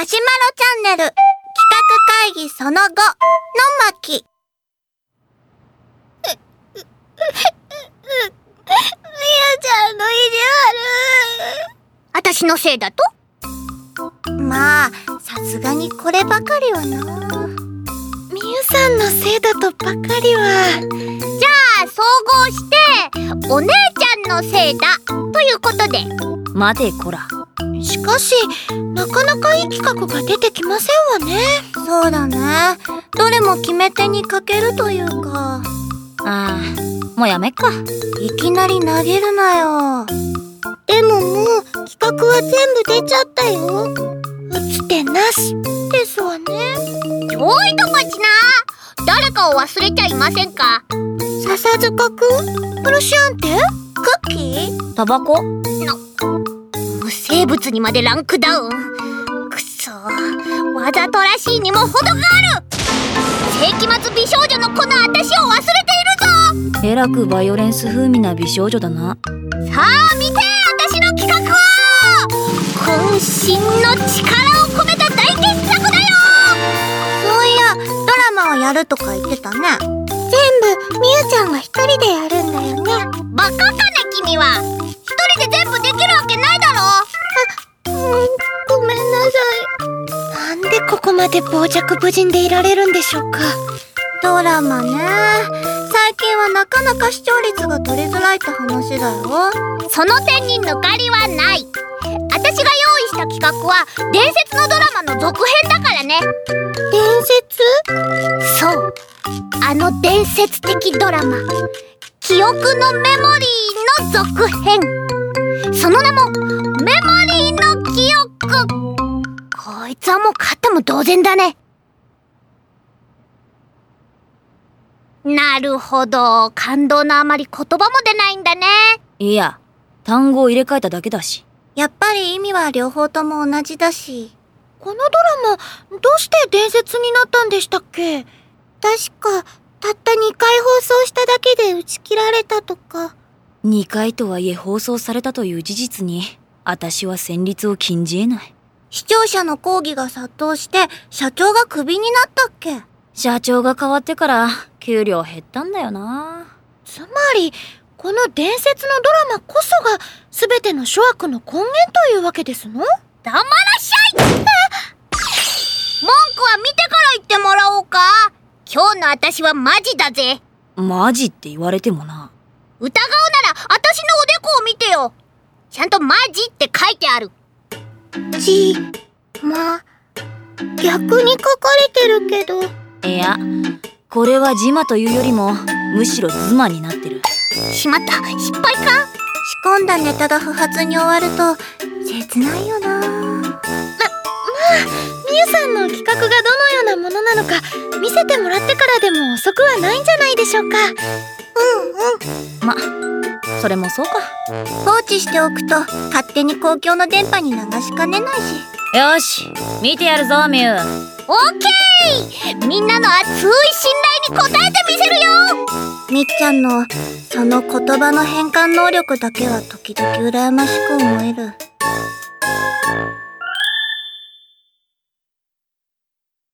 マシュマロチャンネル企画会議その後の巻。みゆちゃんの意地悪。あたしのせいだとまあ、さすがにこればかりはな。みゆさんのせいだとばかりは。じゃあ、総合して、お姉ちゃんのせいだということで。待てこらしかし、なかなかいい企画が出てきませんわね。そうだね。どれも決め手に欠けるというか。ああもうやめっかいきなり投げるなよ。でももう企画は全部出ちゃったよ。打つ手なしですわね。ちょいとこちな誰かを忘れちゃいませんか笹塚くん？プロシアンテ？クッキー？タバコ？無生物にまでランクダウン。くそ。わざとらしいにも程がある。世紀末美少女のこの私を忘れているぞ。えらくバイオレンス風味な美少女だな。さあ見て私の企画を渾身の力を込めた大傑作だよ。そういやドラマをやるとか言ってたね。全部みゆちゃんが一人でやるんだよね。バカかね君はでここまで傍若無人でいられるんでしょうか？ドラマね。最近はなかなか視聴率が取りづらいって話だよ。その点に抜かりはない。私が用意した企画は伝説のドラマの続編だからね。伝説？そう。あの伝説的ドラマ「記憶のメモリー」の続編。その名も「メモリーの記憶」こいつはもう勝ったも同然だね。なるほど。感動のあまり言葉も出ないんだね。いや単語を入れ替えただけだし。やっぱり意味は両方とも同じだし。このドラマ、どうして伝説になったんでしたっけ？確か、たった2回放送しただけで打ち切られたとか。2回とはいえ放送されたという事実に私は戦慄を禁じ得ない視聴者の抗議が殺到して社長がクビになったっけ？社長が変わってから給料減ったんだよな。つまり、この伝説のドラマこそが、すべての諸悪の根源というわけですの？黙らっしゃい文句は見てから言ってもらおうか。今日の私はマジだぜ。マジって言われてもな。疑うなら私のおでこを見てよ。ちゃんとマジって書いてあるじ、ま、逆に書かれてるけど。いやこれはジマというよりもむしろズマになってる。しまった。失敗か。仕込んだネタが不発に終わると切ないよな。みゆさんの企画がどのようなものなのか、見せてもらってからでも遅くはないんじゃないでしょうか。まそれもそうか。放置しておくと勝手に公共の電波に流しかねないし。よし見てやるぞミュウオッケー！みんなの熱い信頼に応えてみせるよ！みっちゃんのその言葉の変換能力だけは時々羨ましく思える